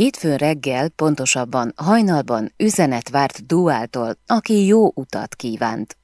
Hétfőn reggel, pontosabban hajnalban üzenet várt Duáltól, aki jó utat kívánt.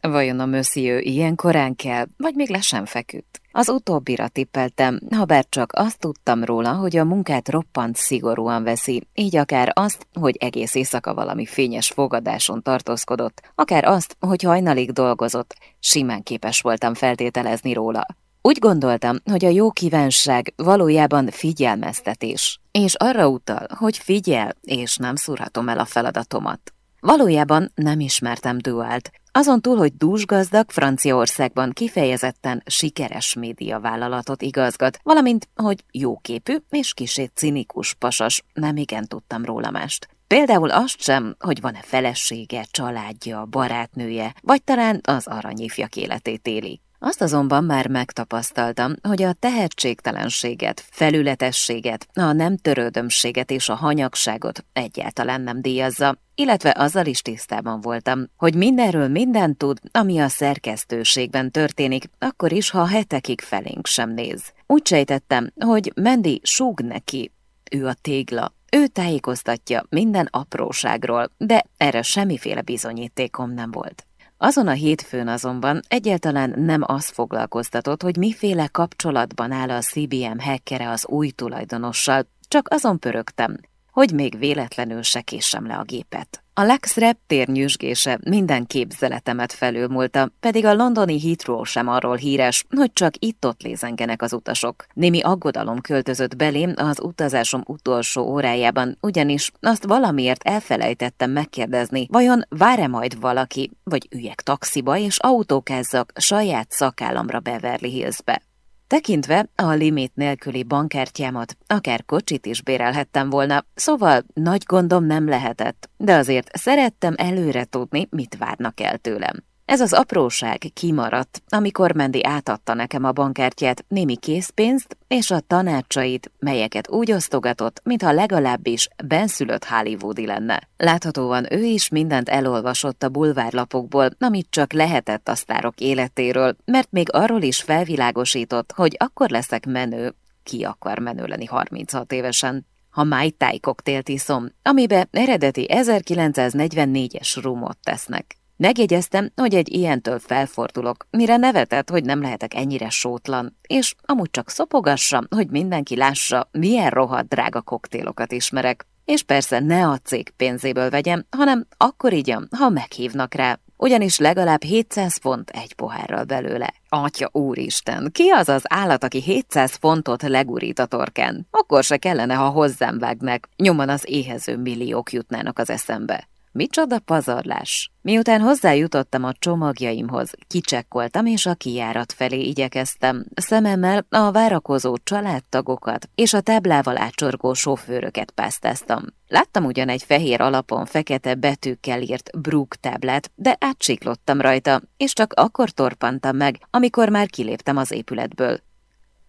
Vajon a monsieur ilyen korán kell, vagy még le sem feküdt? Az utóbbira tippeltem, ha bár csak azt tudtam róla, hogy a munkát roppant szigorúan veszi, így akár azt, hogy egész éjszaka valami fényes fogadáson tartózkodott, akár azt, hogy hajnalig dolgozott, simán képes voltam feltételezni róla. Úgy gondoltam, hogy a jó kívánság valójában figyelmeztetés, és arra utal, hogy figyel, és nem szúrhatom el a feladatomat. Valójában nem ismertem Dualt, azon túl, hogy dúsgazdag Franciaországban kifejezetten sikeres médiavállalatot igazgat, valamint, hogy jóképű és kisét cinikus pasas, nem igen tudtam róla mást. Például azt sem, hogy van-e felesége, családja, barátnője, vagy talán az aranyifjak életét éli. Azt azonban már megtapasztaltam, hogy a tehetségtelenséget, felületességet, a nem törődömséget és a hanyagságot egyáltalán nem díjazza, illetve azzal is tisztában voltam, hogy mindenről mindent tud, ami a szerkesztőségben történik, akkor is, ha hetekig felénk sem néz. Úgy sejtettem, hogy Mendi súg neki, ő a tégla, ő tájékoztatja minden apróságról, de erre semmiféle bizonyítékom nem volt. Azon a hétfőn azonban egyáltalán nem az foglalkoztatott, hogy miféle kapcsolatban áll a CBM hackere az új tulajdonossal, csak azon pörögtem, hogy még véletlenül se késem le a gépet. A Lex reptér nyüzsgése minden képzeletemet felülmúlta, pedig a londoni Heathrow sem arról híres, hogy csak itt-ott lézengenek az utasok. Némi aggodalom költözött belém az utazásom utolsó órájában, ugyanis azt valamiért elfelejtettem megkérdezni, vajon vár-e majd valaki, vagy üljek taxiba és autókázzak saját szakállamra Beverly Hillsbe. Tekintve a limit nélküli bankkártyámat, akár kocsit is bérelhettem volna, szóval nagy gondom nem lehetett, de azért szerettem előre tudni, mit várnak el tőlem. Ez az apróság kimaradt, amikor Mendi átadta nekem a bankkártyát, némi készpénzt és a tanácsait, melyeket úgy osztogatott, mintha legalábbis benszülött Hollywoodi lenne. Láthatóan ő is mindent elolvasott a bulvárlapokból, amit csak lehetett a sztárok életéről, mert még arról is felvilágosított, hogy akkor leszek menő, ki akar menő lenni 36 évesen ha Mai Tai koktélt iszom, amibe eredeti 1944-es rumot tesznek. Megjegyeztem, hogy egy ilyentől felfordulok, mire nevetett, hogy nem lehetek ennyire sótlan, és amúgy csak szopogassam, hogy mindenki lássa, milyen rohadt drága koktélokat ismerek. És persze ne a cég pénzéből vegyem, hanem akkor igyam, ha meghívnak rá, ugyanis legalább 700 font egy pohárral belőle. Atya úristen, ki az az állat, aki 700 fontot legurít a torkán? Akkor se kellene, ha hozzám vágnak, nyomon az éhező milliók jutnának az eszembe. Micsoda pazarlás! Miután hozzájutottam a csomagjaimhoz, kicsekkoltam és a kijárat felé igyekeztem, szememmel a várakozó családtagokat és a táblával átsorgó sofőröket pásztáztam. Láttam ugyan egy fehér alapon fekete betűkkel írt Brook táblát, de átsiklottam rajta, és csak akkor torpantam meg, amikor már kiléptem az épületből.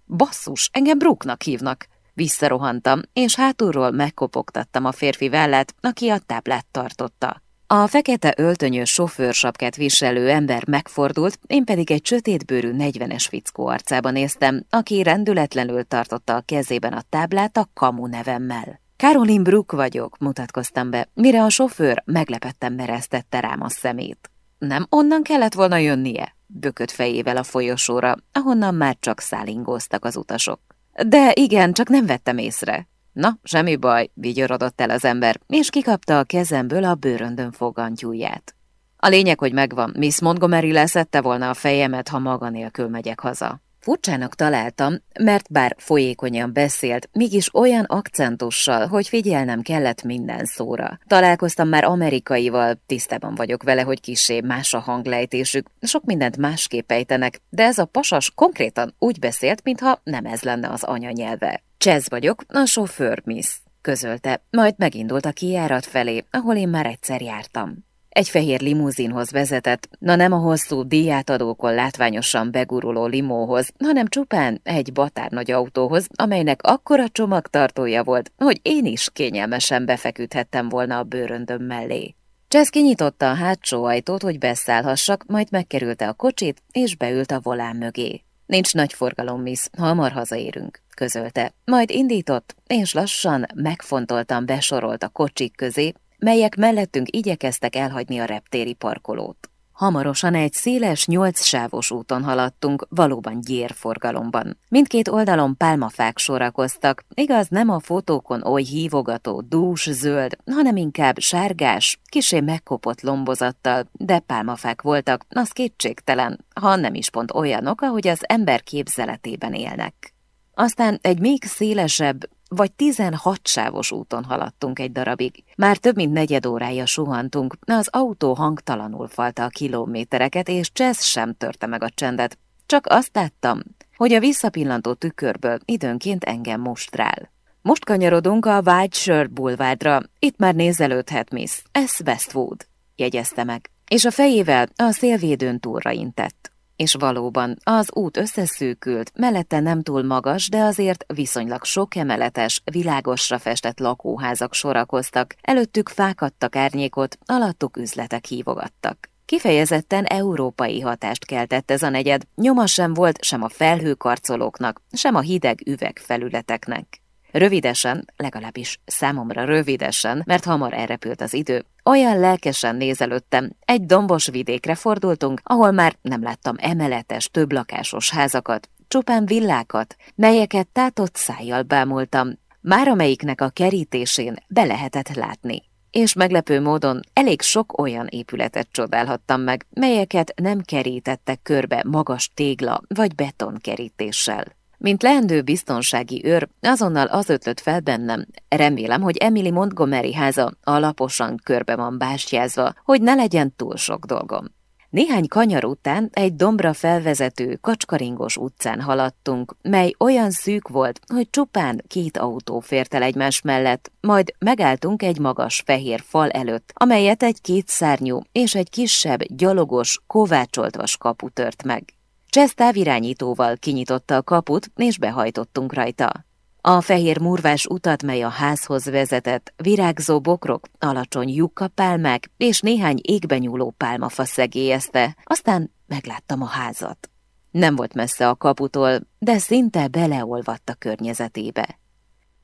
Basszus, engem Brooknak hívnak! Visszarohantam, és hátulról megkopogtattam a férfi vállát, aki a táblát tartotta. A fekete öltönyös sofőrsapkát viselő ember megfordult, én pedig egy sötétbőrű negyvenes fickó arcába néztem, aki rendületlenül tartotta a kezében a táblát a kamu nevemmel. Caroline Brook vagyok, mutatkoztam be, mire a sofőr meglepetten mereztette rám a szemét. Nem onnan kellett volna jönnie? Bökött fejével a folyosóra, ahonnan már csak szálingóztak az utasok. De igen, csak nem vettem észre. Na, semmi baj, vigyorodott el az ember, és kikapta a kezemből a bőröndön fogantyúját. A lényeg, hogy megvan, Miss Montgomery leszette volna a fejemet, ha maga nélkül megyek haza. Furcsának találtam, mert bár folyékonyan beszélt, mégis olyan akcentussal, hogy figyelnem kellett minden szóra. Találkoztam már amerikaival, tisztában vagyok vele, hogy kisé más a hanglejtésük, sok mindent másképp ejtenek, de ez a pasas konkrétan úgy beszélt, mintha nem ez lenne az anyanyelve. Csez vagyok, a sofőr, miss, közölte, majd megindult a kijárat felé, ahol én már egyszer jártam. Egy fehér limuzinhoz vezetett, na nem a hosszú díjátadókon látványosan beguruló limóhoz, hanem csupán egy batárnagy autóhoz, amelynek akkora csomagtartója volt, hogy én is kényelmesen befeküdhettem volna a bőröndöm mellé. Csesz kinyitotta a hátsó ajtót, hogy beszállhassak, majd megkerülte a kocsit, és beült a volán mögé. Nincs nagy forgalom, miss, hamar hazaérünk. közölte. Majd indított, és lassan, megfontoltan besorolt a kocsik közé, melyek mellettünk igyekeztek elhagyni a reptéri parkolót. Hamarosan egy széles, nyolc sávos úton haladtunk, valóban gyérforgalomban. Mindkét oldalon pálmafák sorakoztak, igaz nem a fotókon oly hívogató, dús zöld, hanem inkább sárgás, kisé megkopott lombozattal, de pálmafák voltak, az kétségtelen, ha nem is pont olyanok, ahogy az ember képzeletében élnek. Aztán egy még szélesebb, vagy tizenhat sávos úton haladtunk egy darabig. Már több mint negyed órája suhantunk, az autó hangtalanul falta a kilométereket, és Csesz sem törte meg a csendet. Csak azt láttam, hogy a visszapillantó tükörből időnként engem mostrál. Most kanyarodunk a White Shirt bulvádra, itt már nézelődhet, miss, ez Westwood, jegyezte meg, és a fejével a szélvédőn túlra intett. És valóban, az út összeszűkült, mellette nem túl magas, de azért viszonylag sok emeletes, világosra festett lakóházak sorakoztak, előttük fákadtak árnyékot, alattuk üzletek hívogattak. Kifejezetten európai hatást keltett ez a negyed, nyoma sem volt sem a felhőkarcolóknak, sem a hideg üvegfelületeknek. Rövidesen, legalábbis számomra rövidesen, mert hamar elrepült az idő, olyan lelkesen nézelődtem, egy dombos vidékre fordultunk, ahol már nem láttam emeletes, többlakásos házakat, csupán villákat, melyeket tátott szájjal bámultam, már amelyiknek a kerítésén be lehetett látni. És meglepő módon elég sok olyan épületet csodálhattam meg, melyeket nem kerítettek körbe magas tégla vagy betonkerítéssel. Mint leendő biztonsági őr, azonnal az ötlött fel bennem. Remélem, hogy Emily Montgomery háza alaposan körbe van bástyázva, hogy ne legyen túl sok dolgom. Néhány kanyar után egy dombra felvezető, kacskaringos utcán haladtunk, mely olyan szűk volt, hogy csupán két autó fért el egymás mellett, majd megálltunk egy magas fehér fal előtt, amelyet egy kétszárnyú és egy kisebb, gyalogos, kovácsolt vas kapu tört meg. Csesz távirányítóval kinyitotta a kaput, és behajtottunk rajta. A fehér murvás utat, mely a házhoz vezetett, virágzó bokrok, alacsony jukkapálmák és néhány égben nyúló pálmafa szegélyezte, aztán megláttam a házat. Nem volt messze a kaputól, de szinte beleolvadt a környezetébe.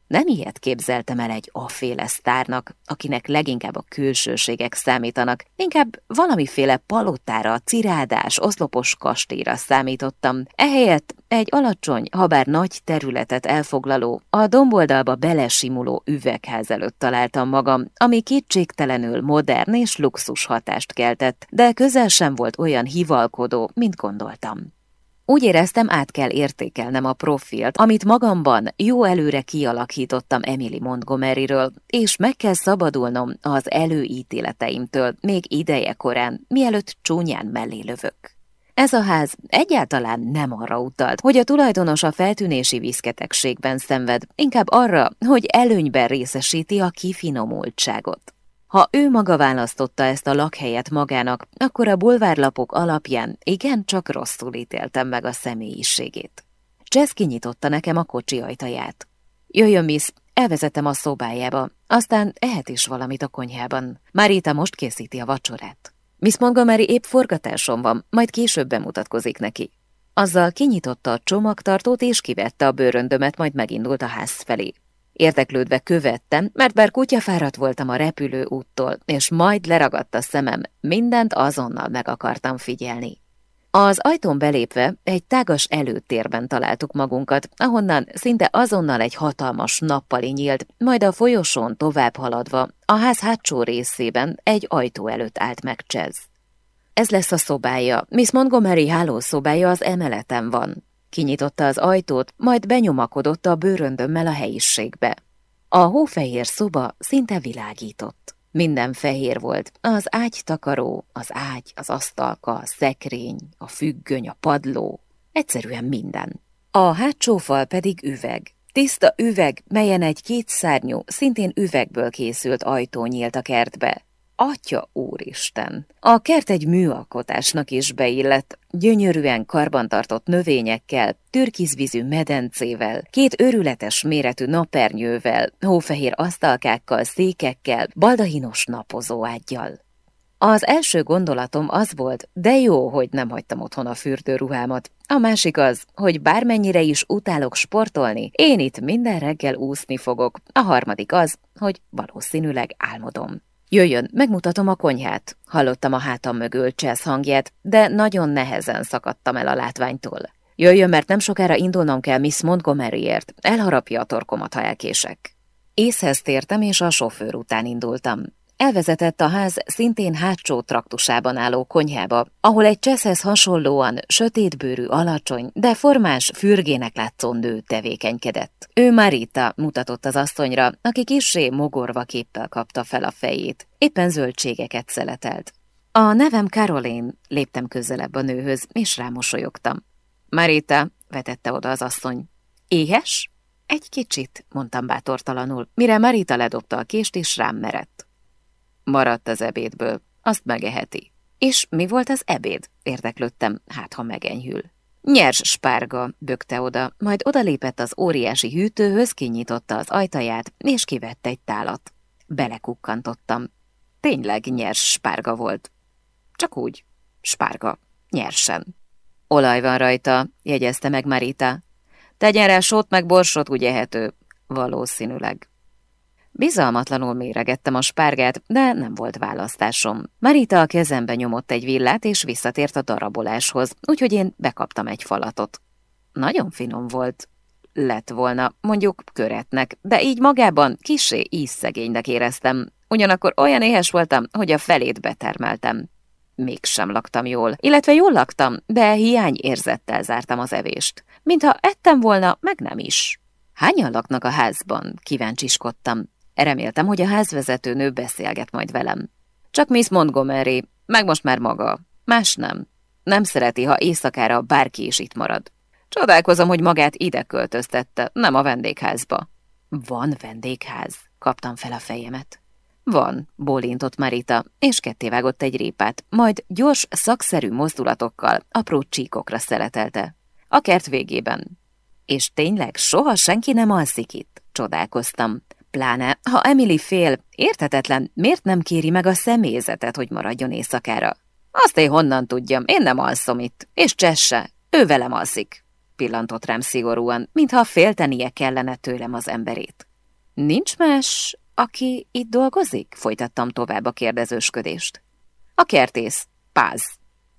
Nem ilyet képzeltem el egy afféle sztárnak, akinek leginkább a külsőségek számítanak, inkább valamiféle palotára, cirádás, oszlopos kastélyra számítottam. Ehelyett egy alacsony, habár nagy területet elfoglaló, a domboldalba belesimuló üvegház előtt találtam magam, ami kétségtelenül modern és luxus hatást keltett, de közel sem volt olyan hivalkodó, mint gondoltam. Úgy éreztem, át kell értékelnem a profilt, amit magamban jó előre kialakítottam Emily Montgomeryről, és meg kell szabadulnom az előítéleteimtől még ideje korán, mielőtt csúnyán mellé lövök. Ez a ház egyáltalán nem arra utalt, hogy a tulajdonos a feltűnési viszketegségben szenved, inkább arra, hogy előnyben részesíti a kifinomultságot. Ha ő maga választotta ezt a lakhelyet magának, akkor a bulvárlapok alapján igen csak rosszul ítéltem meg a személyiségét. Jess kinyitotta nekem a kocsi ajtaját. Jöjjön, miss, elvezetem a szobájába, aztán ehet is valamit a konyhában. Marita most készíti a vacsorát. Miss Montgomery épp forgatáson van, majd később bemutatkozik neki. Azzal kinyitotta a csomagtartót és kivette a bőröndömet, majd megindult a ház felé. Érdeklődve követtem, mert bár kutyafáradt voltam a repülő úttól, és majd leragadt a szemem, mindent azonnal meg akartam figyelni. Az ajtón belépve egy tágas előtérben találtuk magunkat, ahonnan szinte azonnal egy hatalmas nappali nyílt, majd a folyosón tovább haladva a ház hátsó részében egy ajtó előtt állt meg Csez. Ez lesz a szobája, Miss Montgomery hálószobája az emeleten van. Kinyitotta az ajtót, majd benyomakodott a bőröndömmel a helyiségbe. A hófehér szoba szinte világított. Minden fehér volt, az ágytakaró, az ágy, az asztalka, a szekrény, a függöny, a padló, egyszerűen minden. A hátsó fal pedig üveg. Tiszta üveg, melyen egy kétszárnyú, szintén üvegből készült ajtó nyílt a kertbe. Atya úristen! A kert egy műalkotásnak is beillett, gyönyörűen karbantartott növényekkel, türkizvízű medencével, két örületes méretű napernyővel, hófehér asztalkákkal, székekkel, baldahinos napozóágyjal. Az első gondolatom az volt, de jó, hogy nem hagytam otthon a fürdőruhámat. A másik az, hogy bármennyire is utálok sportolni, én itt minden reggel úszni fogok. A harmadik az, hogy valószínűleg álmodom. Jöjjön, megmutatom a konyhát. Hallottam a hátam mögül csesz hangját, de nagyon nehezen szakadtam el a látványtól. Jöjjön, mert nem sokára indulnom kell Miss Montgomeryért. Elharapja a torkomat, ha elkések. Észhez tértem, és a sofőr után indultam. Elvezetett a ház szintén hátsó traktusában álló konyhába, ahol egy cseszhez hasonlóan sötétbőrű, alacsony, de formás fürgének látszó nő tevékenykedett. Ő Marita mutatott az asszonyra, aki kissé mogorva képpel kapta fel a fejét. Éppen zöldségeket szeletelt. A nevem Caroline, léptem közelebb a nőhöz, és rámosolyogtam. Marita, vetette oda az asszony. Éhes? Egy kicsit, mondtam bátortalanul, mire Marita ledobta a kést, és rám merett. Maradt az ebédből, azt megeheti. És mi volt az ebéd? Érdeklődtem, hát ha megenyhül. Nyers spárga, bökte oda, majd odalépett az óriási hűtőhöz, kinyitotta az ajtaját, és kivette egy tálat. Belekukkantottam. Tényleg nyers spárga volt. Csak úgy, spárga, nyersen. Olaj van rajta, jegyezte meg Marita. Tegyen rá sót meg borsot, úgy ehető. Valószínűleg. Bizalmatlanul méregettem a spárgát, de nem volt választásom. Marita a kezembe nyomott egy villát, és visszatért a daraboláshoz, úgyhogy én bekaptam egy falatot. Nagyon finom volt. Lett volna, mondjuk köretnek, de így magában kisé ízszegénynek éreztem. Ugyanakkor olyan éhes voltam, hogy a felét betermeltem. Mégsem laktam jól, illetve jól laktam, de hiány érzettel zártam az evést. Mintha ettem volna, meg nem is. Hányan laknak a házban? Kíváncsiskodtam. Reméltem, hogy a házvezető nő beszélget majd velem. Csak Miss Montgomery, meg most már maga. Más nem. Nem szereti, ha éjszakára bárki is itt marad. Csodálkozom, hogy magát ide költöztette, nem a vendégházba. Van vendégház, kaptam fel a fejemet. Van, bólintott Marita, és kettévágott egy répát, majd gyors, szakszerű mozdulatokkal apró csíkokra szeletelte. A kert végében. És tényleg soha senki nem alszik itt, csodálkoztam. Pláne, ha Emily fél, értetetlen, miért nem kéri meg a személyzetet, hogy maradjon éjszakára? Azt én honnan tudjam, én nem alszom itt, és Csesse, ő velem alszik. Pillantott rám szigorúan, mintha féltenie kellene tőlem az emberét. Nincs más, aki itt dolgozik? Folytattam tovább a kérdezősködést. A kertész, Páz,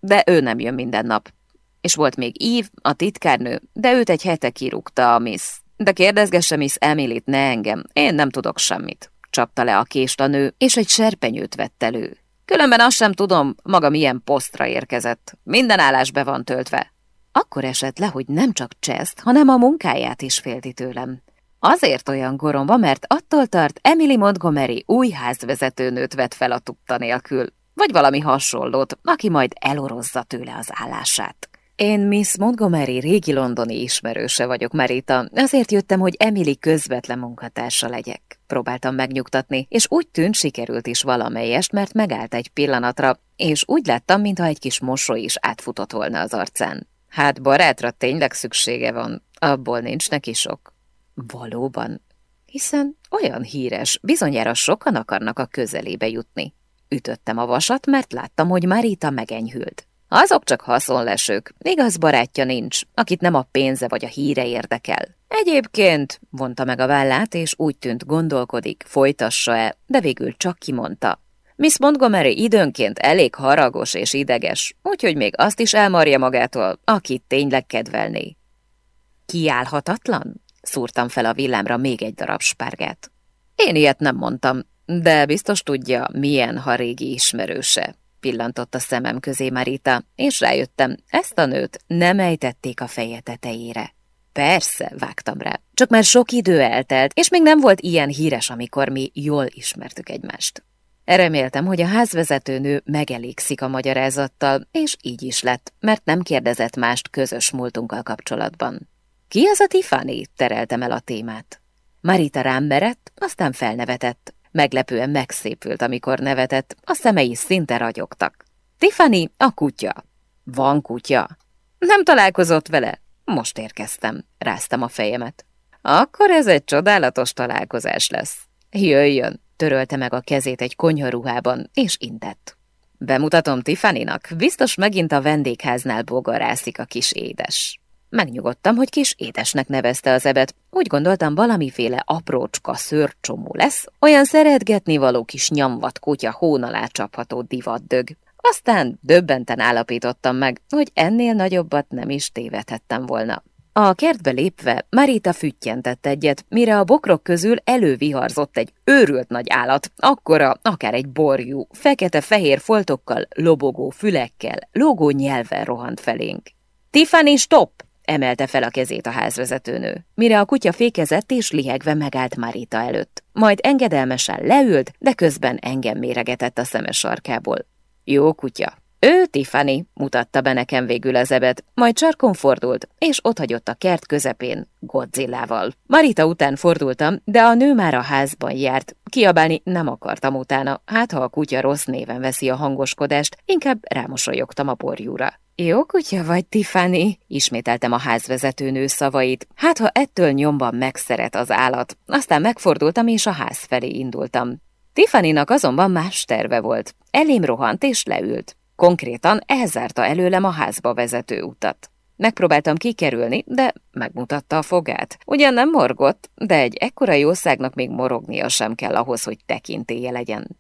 de ő nem jön minden nap. És volt még Ív, a titkárnő, de őt egy hete kirúgta a Miss de kérdezgesse Miss Emilit, ne engem, én nem tudok semmit. Csapta le a kést a nő, és egy serpenyőt vett elő. Különben azt sem tudom, maga milyen posztra érkezett. Minden állás be van töltve. Akkor esett le, hogy nem csak Cseszt, hanem a munkáját is félti tőlem. Azért olyan goromba, mert attól tart Emily Montgomery új házvezetőnőt vett fel a tudta nélkül, vagy valami hasonlót, aki majd elorozza tőle az állását. Én Miss Montgomery régi londoni ismerőse vagyok, Marita, azért jöttem, hogy Emily közvetlen munkatársa legyek. Próbáltam megnyugtatni, és úgy tűnt, sikerült is valamelyest, mert megállt egy pillanatra, és úgy láttam, mintha egy kis mosoly is átfutott volna az arcán. Hát barátra tényleg szüksége van, abból nincs neki sok. Valóban, hiszen olyan híres, bizonyára sokan akarnak a közelébe jutni. Ütöttem a vasat, mert láttam, hogy Marita megenyhült. Azok csak haszonlesők, igaz barátja nincs, akit nem a pénze vagy a híre érdekel. Egyébként, vonta meg a vállát, és úgy tűnt gondolkodik, folytassa-e, de végül csak kimondta. Miss Montgomery időnként elég haragos és ideges, úgyhogy még azt is elmarja magától, akit tényleg kedvelné. Kiállhatatlan? Szúrtam fel a villámra még egy darab spárgát. Én ilyet nem mondtam, de biztos tudja, milyen, ha régi ismerőse pillantott a szemem közé Marita, és rájöttem, ezt a nőt nem ejtették a feje tetejére. Persze, vágtam rá. Csak már sok idő eltelt, és még nem volt ilyen híres, amikor mi jól ismertük egymást. Reméltem, hogy a házvezetőnő megelégszik a magyarázattal, és így is lett, mert nem kérdezett mást közös múltunkkal kapcsolatban. Ki az a Tiffany? tereltem el a témát. Marita rám merett, aztán felnevetett. Meglepően megszépült, amikor nevetett, a szemei szinte ragyogtak. Tiffany, a kutya. Van kutya. Nem találkozott vele? Most érkeztem, ráztam a fejemet. Akkor ez egy csodálatos találkozás lesz. Jöjjön, törölte meg a kezét egy konyharuhában, és intett. Bemutatom Tiffanynak, biztos megint a vendégháznál bogarászik a kis édes. Megnyugodtam, hogy kis édesnek nevezte az ebet. Úgy gondoltam, valamiféle aprócska szőrcsomó lesz, olyan szeretgetni való kis nyamvat kutya hón csapható divatdög. Aztán döbbenten állapítottam meg, hogy ennél nagyobbat nem is tévedhettem volna. A kertbe lépve Marita füttyentett egyet, mire a bokrok közül előviharzott egy őrült nagy állat, akkora, akár egy borjú, fekete-fehér foltokkal, lobogó fülekkel, lógó nyelven rohant felénk. Tiffany, stop! Emelte fel a kezét a házvezetőnő, mire a kutya fékezett és lihegve megállt Marita előtt. Majd engedelmesen leült, de közben engem méregetett a szemes sarkából. Jó kutya. Ő Tiffany, mutatta be nekem végül az ebet, majd csarkon fordult, és otthagyott a kert közepén Godzillával. Marita után fordultam, de a nő már a házban járt. Kiabálni nem akartam utána, hát ha a kutya rossz néven veszi a hangoskodást, inkább rámosolyogtam a borjúra. Jó kutya vagy, Tiffany? Ismételtem a házvezetőnő szavait. Hát, ha ettől nyomban megszeret az állat. Aztán megfordultam, és a ház felé indultam. Tiffanynak azonban más terve volt. Elém rohant és leült. Konkrétan elzárta előlem a házba vezető utat. Megpróbáltam kikerülni, de megmutatta a fogát. Ugyan nem morgott, de egy ekkora jószágnak még morognia sem kell ahhoz, hogy tekintélye legyen.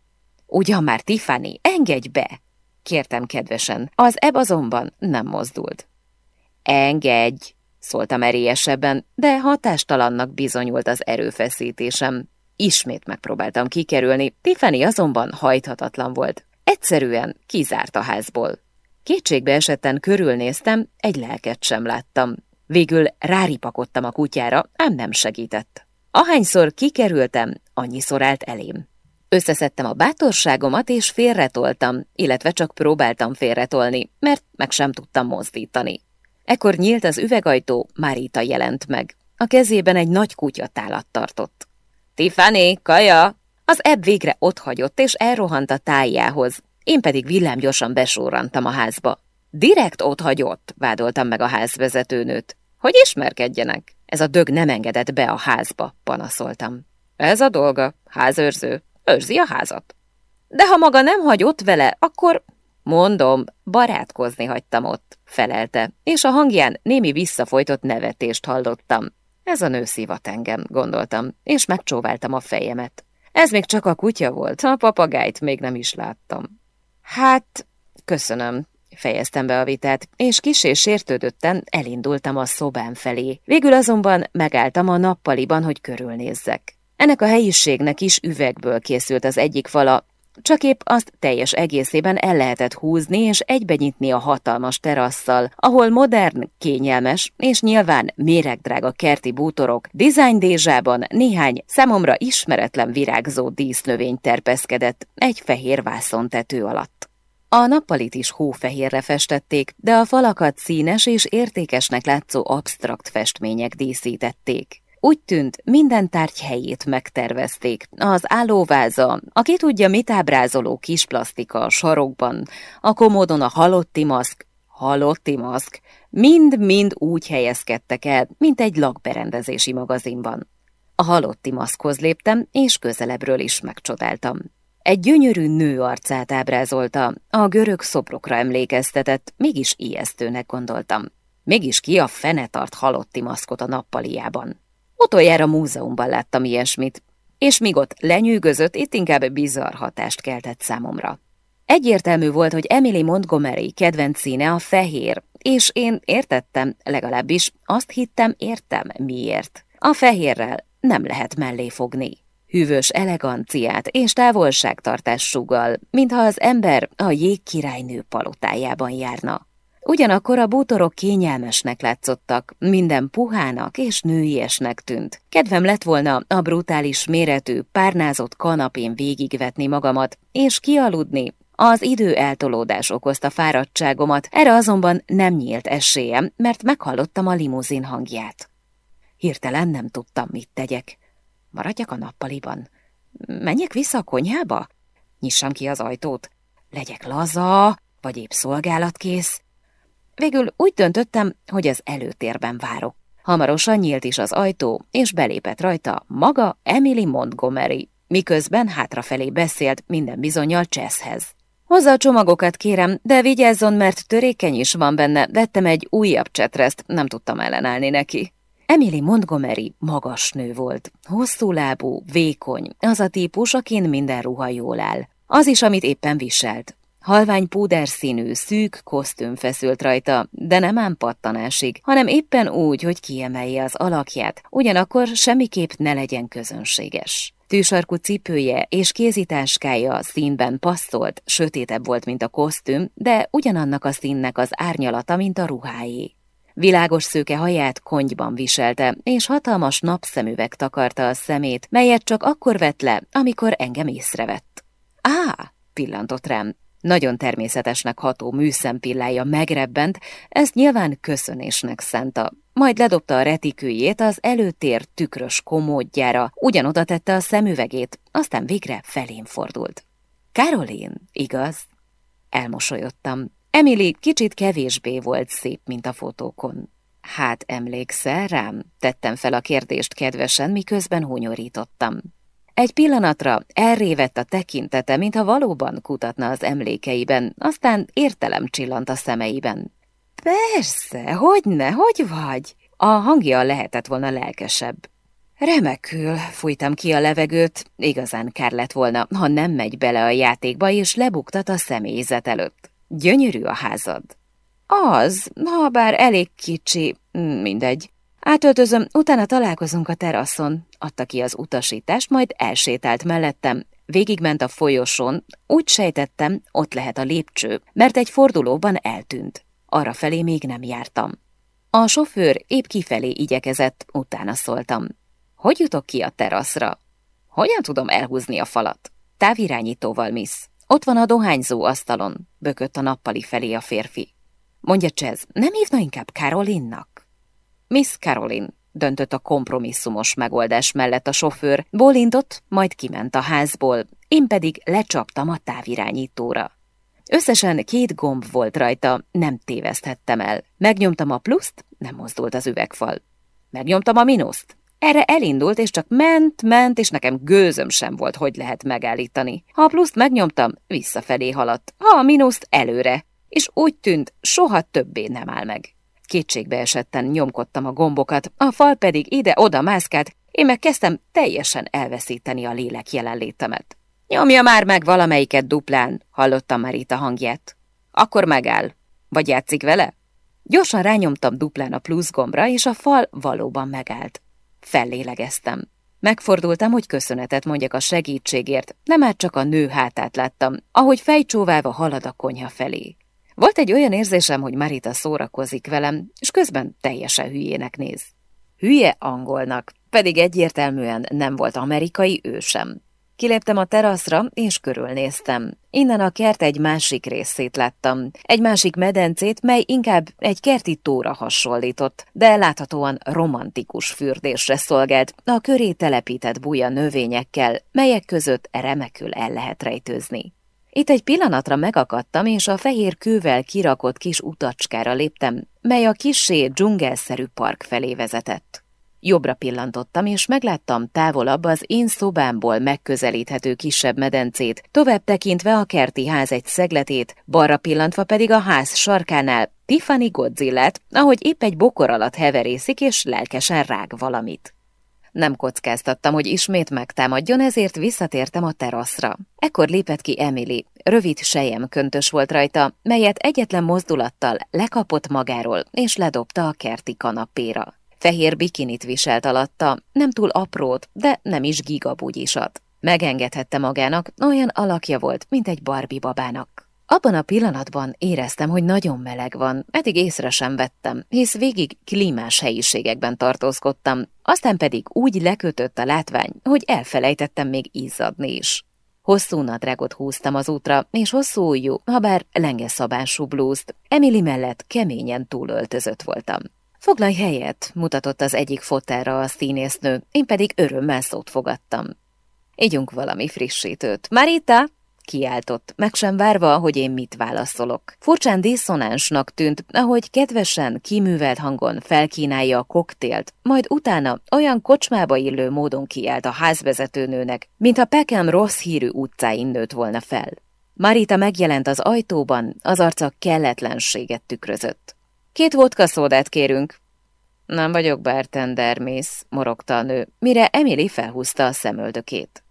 Ugyan már, Tiffany, engedj be! Kértem kedvesen. Az eb azonban nem mozdult. Engedj! szóltam erélyesebben, de hatástalannak bizonyult az erőfeszítésem. Ismét megpróbáltam kikerülni, Tiffany azonban hajthatatlan volt. Egyszerűen kizárt a házból. Kétségbe esetten körülnéztem, egy lelket sem láttam. Végül ráripakodtam a kutyára, ám nem segített. Ahányszor kikerültem, annyiszor állt elém. Összeszedtem a bátorságomat, és félretoltam, illetve csak próbáltam félretolni, mert meg sem tudtam mozdítani. Ekkor nyílt az üvegajtó, Márita jelent meg. A kezében egy nagy kutyatálat tartott. Tiffany, kaja! Az ebb végre otthagyott, és elrohant a tájjához. Én pedig villámgyorsan besórantam a házba. Direkt otthagyott, vádoltam meg a házvezetőnőt. Hogy ismerkedjenek? Ez a dög nem engedett be a házba, panaszoltam. Ez a dolga, házőrző, őrzi a házat. De ha maga nem hagy ott vele, akkor... Mondom, barátkozni hagytam ott, felelte, és a hangján némi visszafolytott nevetést hallottam. Ez a nő szívat engem, gondoltam, és megcsóváltam a fejemet. Ez még csak a kutya volt, a papagájt még nem is láttam. Hát, köszönöm, fejeztem be a vitát, és kis és sértődötten elindultam a szobám felé. Végül azonban megálltam a nappaliban, hogy körülnézzek. Ennek a helyiségnek is üvegből készült az egyik fala, csak épp azt teljes egészében el lehetett húzni és egybenyitni a hatalmas terasszal, ahol modern, kényelmes és nyilván méregdrága kerti bútorok dizájndézsában néhány számomra ismeretlen virágzó dísznövény terpeszkedett egy fehér vászontető alatt. A nappalit is hófehérre festették, de a falakat színes és értékesnek látszó absztrakt festmények díszítették. Úgy tűnt, minden tárgy helyét megtervezték. Az állóváza, aki tudja, mit ábrázoló kis plastika a sarokban, a komódon a halotti maszk, halotti maszk, mind-mind úgy helyezkedtek el, mint egy lakberendezési magazinban. A halotti maszkhoz léptem, és közelebbről is megcsodáltam. Egy gyönyörű nő arcát ábrázolta, a görög szobrokra emlékeztetett, mégis ijesztőnek gondoltam. Mégis ki a fene tart halotti maszkot a nappaliában? Utoljára múzeumban láttam ilyesmit, és míg ott lenyűgözött, itt inkább bizarr hatást keltett számomra. Egyértelmű volt, hogy Emily Montgomery kedvenc színe a fehér, és én értettem, legalábbis azt hittem értem miért. A fehérrel nem lehet mellé fogni. Hűvös eleganciát és távolságtartás sugal, mintha az ember a jégkirálynő palotájában járna. Ugyanakkor a bútorok kényelmesnek látszottak, minden puhának és nőiesnek tűnt. Kedvem lett volna a brutális méretű, párnázott kanapén végigvetni magamat, és kialudni. Az idő eltolódás okozta fáradtságomat, erre azonban nem nyílt esélyem, mert meghallottam a limuzin hangját. Hirtelen nem tudtam, mit tegyek. Maradjak a nappaliban. Menjek vissza a konyhába? Nyissam ki az ajtót. Legyek laza, vagy épp szolgálatkész. Végül úgy döntöttem, hogy az előtérben várok. Hamarosan nyílt is az ajtó, és belépett rajta maga Emily Montgomery, miközben hátrafelé beszélt minden bizonyal Chesshez. Hozza a csomagokat, kérem, de vigyázzon, mert törékeny is van benne. Vettem egy újabb csetreszt, nem tudtam ellenállni neki. Emily Montgomery magas nő volt, hosszú lábú, vékony, az a típus, akin minden ruha jól áll. Az is, amit éppen viselt. Halvány színű, szűk kosztüm feszült rajta, de nem ám pattanásig, hanem éppen úgy, hogy kiemelje az alakját, ugyanakkor semmiképp ne legyen közönséges. Tűsarkú cipője és kézitáskája színben passzolt, sötétebb volt, mint a kosztüm, de ugyanannak a színnek az árnyalata, mint a ruháé. Világos szőke haját konyban viselte, és hatalmas napszemüveg takarta a szemét, melyet csak akkor vett le, amikor engem észrevett. Á, pillantott rám. Nagyon természetesnek ható műszempillája megrebbent, ezt nyilván köszönésnek szánta. Majd ledobta a retikőjét az előtér tükrös komódjára, ugyanoda tette a szemüvegét, aztán végre felén fordult. Caroline, igaz? Elmosolyodtam. Emily kicsit kevésbé volt szép, mint a fotókon. Hát emlékszel rám? Tettem fel a kérdést kedvesen, miközben hunyorítottam. Egy pillanatra elrévett a tekintete, mintha valóban kutatna az emlékeiben, aztán értelem csillant a szemeiben. Persze, hogyne, hogy vagy? A hangja lehetett volna lelkesebb. Remekül, fújtam ki a levegőt, igazán kár lett volna, ha nem megy bele a játékba és lebuktat a személyzet előtt. Gyönyörű a házad. Az, ha bár elég kicsi, mindegy. Átöltözöm, utána találkozunk a teraszon, adta ki az utasítást, majd elsétált mellettem, végigment a folyosón, úgy sejtettem, ott lehet a lépcső, mert egy fordulóban eltűnt. Arra felé még nem jártam. A sofőr épp kifelé igyekezett, utána szóltam. Hogy jutok ki a teraszra? Hogyan tudom elhúzni a falat? Távirányítóval, miss. Ott van a dohányzó asztalon, bökött a nappali felé a férfi. Mondja Csez, nem hívna inkább Carolinnak? Miss Caroline, döntött a kompromisszumos megoldás mellett a sofőr, bólintott, majd kiment a házból, én pedig lecsaptam a távirányítóra. Összesen két gomb volt rajta, nem téveszthettem el. Megnyomtam a pluszt, nem mozdult az üvegfal. Megnyomtam a minuszt, erre elindult, és csak ment, ment, és nekem gőzöm sem volt, hogy lehet megállítani. Ha a pluszt megnyomtam, visszafelé haladt, ha a minuszt előre, és úgy tűnt, soha többé nem áll meg. Kétségbe esetten nyomkodtam a gombokat, a fal pedig ide-oda mászkált, én meg kezdtem teljesen elveszíteni a lélek jelenlétemet. Nyomja már meg valamelyiket duplán, hallottam Marita hangját. Akkor megáll. Vagy játszik vele? Gyorsan rányomtam duplán a plusz gombra, és a fal valóban megállt. Fellélegeztem. Megfordultam, hogy köszönetet mondjak a segítségért, nem már csak a nő hátát láttam, ahogy fejcsóválva halad a konyha felé. Volt egy olyan érzésem, hogy Marita szórakozik velem, és közben teljesen hülyének néz. Hülye angolnak, pedig egyértelműen nem volt amerikai ő sem. Kiléptem a teraszra, és körülnéztem. Innen a kert egy másik részét láttam. Egy másik medencét, mely inkább egy kerti tóra hasonlított, de láthatóan romantikus fürdésre szolgált, a köré telepített buja növényekkel, melyek között remekül el lehet rejtőzni. Itt egy pillanatra megakadtam, és a fehér kővel kirakott kis utacskára léptem, mely a kisé dzsungelszerű park felé vezetett. Jobbra pillantottam, és megláttam távolabb az én szobámból megközelíthető kisebb medencét, tovább tekintve a kerti ház egy szegletét, balra pillantva pedig a ház sarkánál Tiffany Godzillát, ahogy épp egy bokor alatt heverészik, és lelkesen rág valamit. Nem kockáztattam, hogy ismét megtámadjon, ezért visszatértem a teraszra. Ekkor lépett ki Emily. Rövid sejem köntös volt rajta, melyet egyetlen mozdulattal lekapott magáról, és ledobta a kerti kanapéra. Fehér bikinit viselt alatta, nem túl aprót, de nem is gigabugyisat. Megengedhette magának, olyan alakja volt, mint egy Barbie babának. Abban a pillanatban éreztem, hogy nagyon meleg van, eddig észre sem vettem, hisz végig klímás helyiségekben tartózkodtam, aztán pedig úgy lekötött a látvány, hogy elfelejtettem még izzadni is. Hosszú nadrágot húztam az útra, és hosszú ujjú, habár lengeszabású blúzt, Emily mellett keményen túlöltözött voltam. Foglalj helyet, mutatott az egyik fotelra a színésznő, én pedig örömmel szót fogadtam. Ígyunk valami frissítőt. Marita! Kiáltott, meg sem várva, hogy én mit válaszolok. Furcsán diszonánsnak tűnt, ahogy kedvesen, kiművelt hangon felkínálja a koktélt, majd utána olyan kocsmába illő módon kiált a házvezetőnőnek, mintha Pekem rossz hírű utcáin nőtt volna fel. Marita megjelent az ajtóban, az arca kelletlenséget tükrözött. Két vodka szódát kérünk. Nem vagyok bartender, miss, morogta a nő, mire Emily felhúzta a szemöldökét.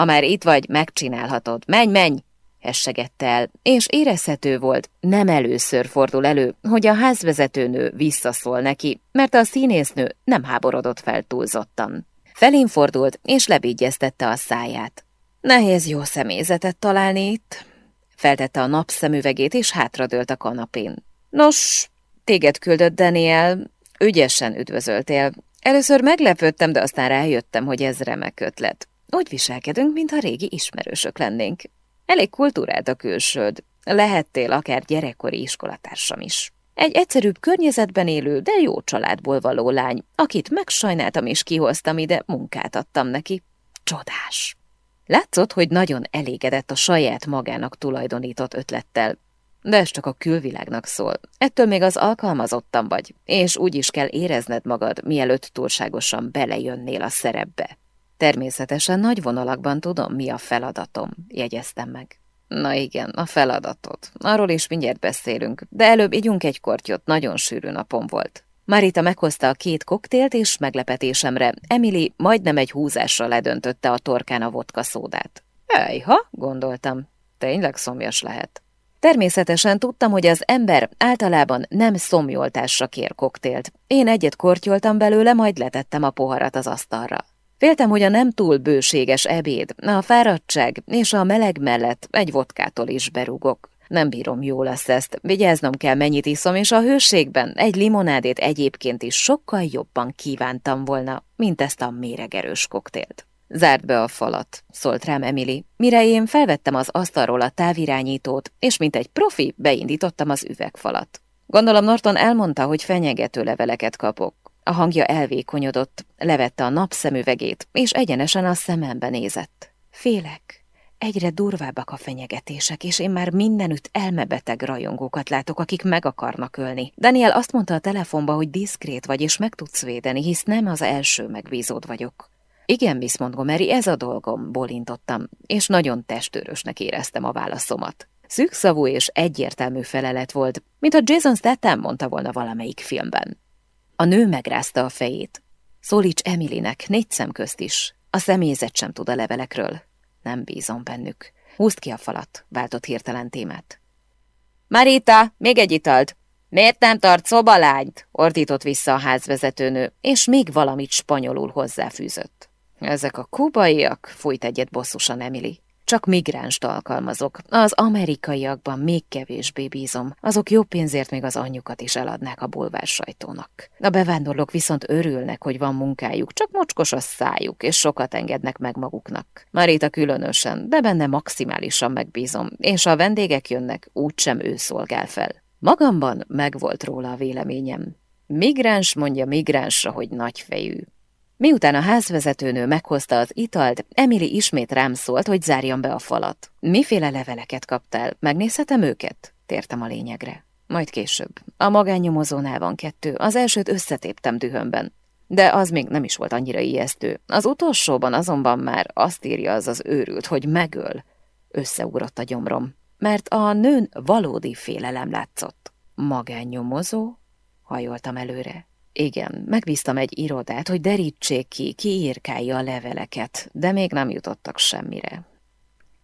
Ha már itt vagy, megcsinálhatod. Menj, menj! hessegette el, és érezhető volt, nem először fordul elő, hogy a házvezetőnő visszaszól neki, mert a színésznő nem háborodott fel túlzottan. Felén fordult, és lebígyeztette a száját. Nehéz jó személyzetet találni itt. Feltette a napszemüvegét, és hátradőlt a kanapén. Nos, téged küldött Daniel, ügyesen üdvözöltél. Először meglepődtem, de aztán rájöttem, hogy ez remek ötlet. Úgy viselkedünk, mintha régi ismerősök lennénk. Elég kultúrált a külsőd. Lehettél akár gyerekkori iskolatársam is. Egy egyszerűbb környezetben élő, de jó családból való lány, akit megsajnáltam és kihoztam ide, munkát adtam neki. Csodás! Látszott, hogy nagyon elégedett a saját magának tulajdonított ötlettel. De ez csak a külvilágnak szól. Ettől még az alkalmazottam vagy, és úgy is kell érezned magad, mielőtt túlságosan belejönnél a szerepbe. Természetesen nagy vonalakban tudom, mi a feladatom, jegyeztem meg. Na igen, a feladatod. Arról is mindjárt beszélünk, de előbb ígyunk egy kortyot, nagyon sűrű napom volt. Marita meghozta a két koktélt, és meglepetésemre Emily majdnem egy húzásra ledöntötte a torkán a vodka szódát. Ejha, gondoltam, tényleg szomjas lehet. Természetesen tudtam, hogy az ember általában nem szomjoltásra kér koktélt. Én egyet kortyoltam belőle, majd letettem a poharat az asztalra. Féltem, hogy a nem túl bőséges ebéd, a fáradtság és a meleg mellett egy vodkától is berúgok. Nem bírom jól lesz ezt, vigyáznom kell mennyit iszom, és a hőségben egy limonádét egyébként is sokkal jobban kívántam volna, mint ezt a méregerős koktélt. Zárd be a falat, szólt rám Emily, mire én felvettem az asztalról a távirányítót, és mint egy profi beindítottam az üvegfalat. Gondolom Norton elmondta, hogy fenyegető leveleket kapok, a hangja elvékonyodott, levette a napszemüvegét, és egyenesen a szemembe nézett. Félek. Egyre durvábbak a fenyegetések, és én már mindenütt elmebeteg rajongókat látok, akik meg akarnak ölni. Daniel azt mondta a telefonba, hogy diszkrét vagy, és meg tudsz védeni, hisz nem az első megbízód vagyok. Igen, Miss Montgomery, ez a dolgom, bolintottam, és nagyon testőrösnek éreztem a válaszomat. Szűkszavú és egyértelmű felelet volt, mint a Jason Statham mondta volna valamelyik filmben. A nő megrázta a fejét. Szólíts Emilynek, négy szem közt is. A személyzet sem tud a levelekről. Nem bízom bennük. Húzd ki a falat, váltott hirtelen témát. Marita, még egy italt! Miért nem tart szobalányt? ordított vissza a házvezetőnő, és még valamit spanyolul hozzáfűzött. Ezek a kubaiak, fújt egyet bosszusan Emily. Csak migránst alkalmazok. Az amerikaiakban még kevésbé bízom. Azok jobb pénzért még az anyjukat is eladnák a bulvár. A bevándorlók viszont örülnek, hogy van munkájuk, csak mocskos a szájuk, és sokat engednek meg maguknak. Marita különösen, de benne maximálisan megbízom, és a vendégek jönnek, úgysem ő szolgál fel. Magamban megvolt róla a véleményem. Migráns mondja migránsra, hogy nagyfejű. Miután a házvezetőnő meghozta az italt, Emily ismét rám szólt, hogy zárjam be a falat. Miféle leveleket kaptál? Megnézhetem őket? Tértem a lényegre. Majd később. A magánnyomozónál van kettő, az elsőt összetéptem dühömben. De az még nem is volt annyira ijesztő. Az utolsóban azonban már azt írja az az őrült, hogy megöl. Összeugrott a gyomrom, mert a nőn valódi félelem látszott. Magánnyomozó? Hajoltam előre. Igen, megbíztam egy irodát, hogy derítsék ki, kiírkálja a leveleket, de még nem jutottak semmire.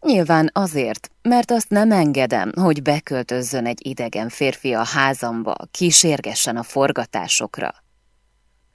Nyilván azért, mert azt nem engedem, hogy beköltözzön egy idegen férfi a házamba, kísérgessen a forgatásokra.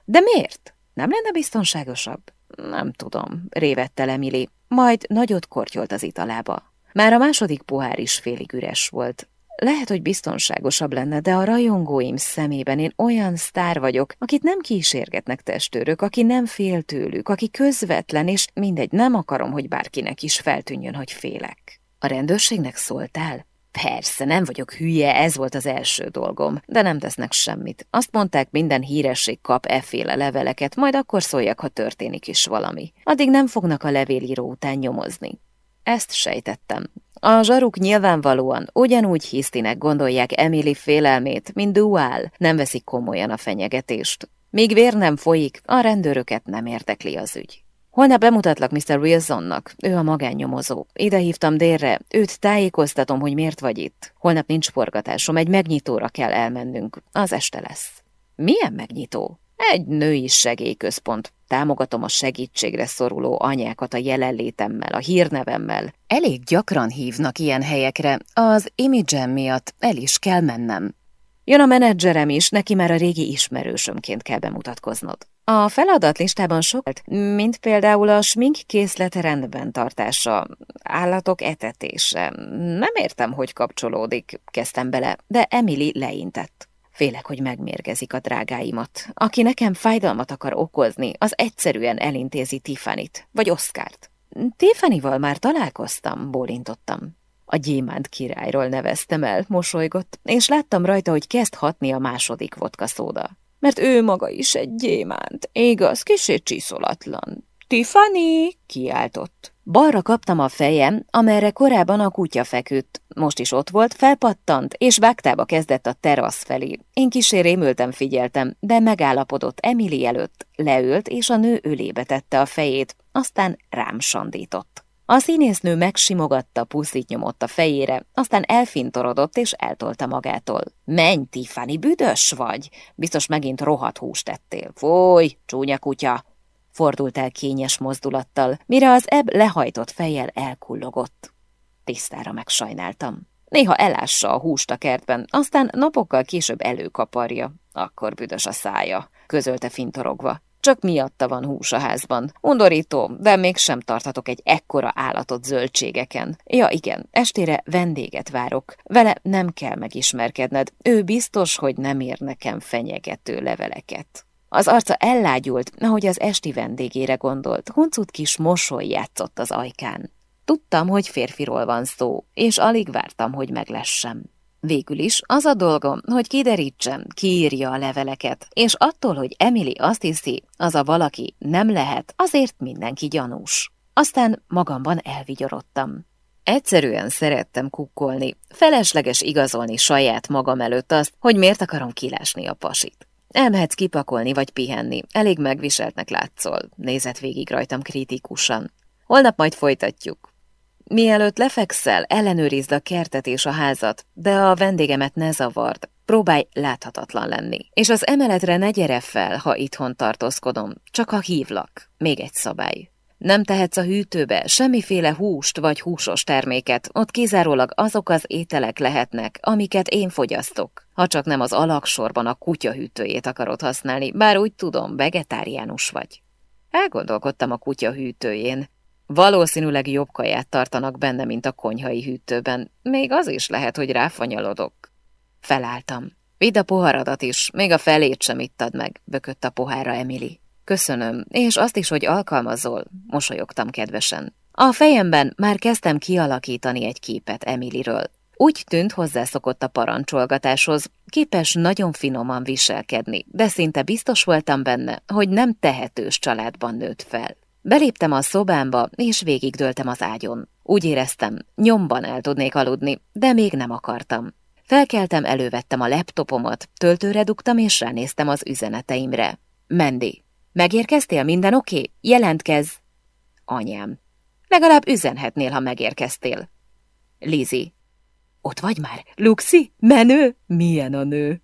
De miért? Nem lenne biztonságosabb? Nem tudom, révett el Emily, majd nagyot kortyolt az italába. Már a második pohár is félig üres volt, lehet, hogy biztonságosabb lenne, de a rajongóim szemében én olyan sztár vagyok, akit nem kísérgetnek testőrök, aki nem fél tőlük, aki közvetlen, és mindegy, nem akarom, hogy bárkinek is feltűnjön, hogy félek. A rendőrségnek szóltál? Persze, nem vagyok hülye, ez volt az első dolgom, de nem tesznek semmit. Azt mondták, minden híresség kap efféle leveleket, majd akkor szóljak, ha történik is valami. Addig nem fognak a levélíró után nyomozni. Ezt sejtettem. A zsaruk nyilvánvalóan ugyanúgy hisztinek gondolják Emily félelmét, mint Duál, nem veszik komolyan a fenyegetést. Míg vér nem folyik, a rendőröket nem értekli az ügy. Holnap bemutatlak Mr. Wilsonnak, ő a magánnyomozó. Ide hívtam délre, őt tájékoztatom, hogy miért vagy itt. Holnap nincs forgatásom, egy megnyitóra kell elmennünk. Az este lesz. Milyen megnyitó? Egy női segélyközpont. Támogatom a segítségre szoruló anyákat a jelenlétemmel, a hírnevemmel. Elég gyakran hívnak ilyen helyekre, az imidzsem miatt el is kell mennem. Jön a menedzserem is, neki már a régi ismerősömként kell bemutatkoznod. A feladatlistában sok, mint például a smink készlet rendben tartása, állatok etetése. Nem értem, hogy kapcsolódik, kezdtem bele, de Emily leintett. Félek, hogy megmérgezik a drágáimat. Aki nekem fájdalmat akar okozni, az egyszerűen elintézi Tiffany-t, vagy Oszkárt. Tiffany-val már találkoztam, bólintottam. A gyémánt királyról neveztem el, mosolygott, és láttam rajta, hogy kezd hatni a második vodka szóda. Mert ő maga is egy gyémánt, igaz, kisé csiszolatlan. Tiffany! kiáltott. Balra kaptam a fejem, amerre korábban a kutya feküdt. Most is ott volt, felpattant, és vágtába kezdett a terasz felé. Én kisé rémültem figyeltem, de megállapodott Emily előtt, leült, és a nő ölébe tette a fejét, aztán rám sandított. A színésznő megsimogatta, puszit nyomott a fejére, aztán elfintorodott és eltolta magától. Menj, Tiffany, büdös vagy! Biztos megint rohadt húst tettél. Fúj, csúnya kutya! Fordult el kényes mozdulattal, mire az ebb lehajtott fejjel elkullogott. Tisztára megsajnáltam. Néha elássa a húst a kertben, aztán napokkal később előkaparja. Akkor büdös a szája, közölte fintorogva. Csak miatta van hús a házban. Undorító, de mégsem tarthatok egy ekkora állatot zöldségeken. Ja igen, estére vendéget várok. Vele nem kell megismerkedned. Ő biztos, hogy nem ér nekem fenyegető leveleket. Az arca ellágyult, ahogy az esti vendégére gondolt. Huncut kis mosoly játszott az ajkán. Tudtam, hogy férfiról van szó, és alig vártam, hogy meglessem. Végül is az a dolgom, hogy kiderítsem, kiírja a leveleket, és attól, hogy Emily azt hiszi, az a valaki nem lehet, azért mindenki gyanús. Aztán magamban elvigyorodtam. Egyszerűen szerettem kukkolni, felesleges igazolni saját magam előtt azt, hogy miért akarom kilásni a pasit. Elmehetsz kipakolni vagy pihenni, elég megviseltnek látszol, nézett végig rajtam kritikusan. Holnap majd folytatjuk. Mielőtt lefekszel, ellenőrizd a kertet és a házat, de a vendégemet ne zavard. Próbálj láthatatlan lenni. És az emeletre ne gyere fel, ha itthon tartózkodom, csak ha hívlak. Még egy szabály. Nem tehetsz a hűtőbe semmiféle húst vagy húsos terméket, ott kizárólag azok az ételek lehetnek, amiket én fogyasztok. Ha csak nem az alaksorban a kutya hűtőjét akarod használni, bár úgy tudom, vegetáriánus vagy. Elgondolkodtam a kutya hűtőjén, Valószínűleg jobb kaját tartanak benne, mint a konyhai hűtőben. Még az is lehet, hogy ráfanyalodok. Felálltam. Vidd a poharadat is, még a felét sem ittad meg, bökött a pohára Emily. Köszönöm, és azt is, hogy alkalmazol, mosolyogtam kedvesen. A fejemben már kezdtem kialakítani egy képet Emilyről. Úgy tűnt hozzászokott a parancsolgatáshoz, képes nagyon finoman viselkedni, de szinte biztos voltam benne, hogy nem tehetős családban nőtt fel. Beléptem a szobámba, és végigdőltem az ágyon. Úgy éreztem, nyomban el tudnék aludni, de még nem akartam. Felkeltem, elővettem a laptopomat, töltőre dugtam, és ránéztem az üzeneteimre. Mendi, megérkeztél? Minden oké? Okay? Jelentkez! Anyám. Legalább üzenhetnél, ha megérkeztél. Lizi. Ott vagy már? Luxi? Menő? Milyen a nő?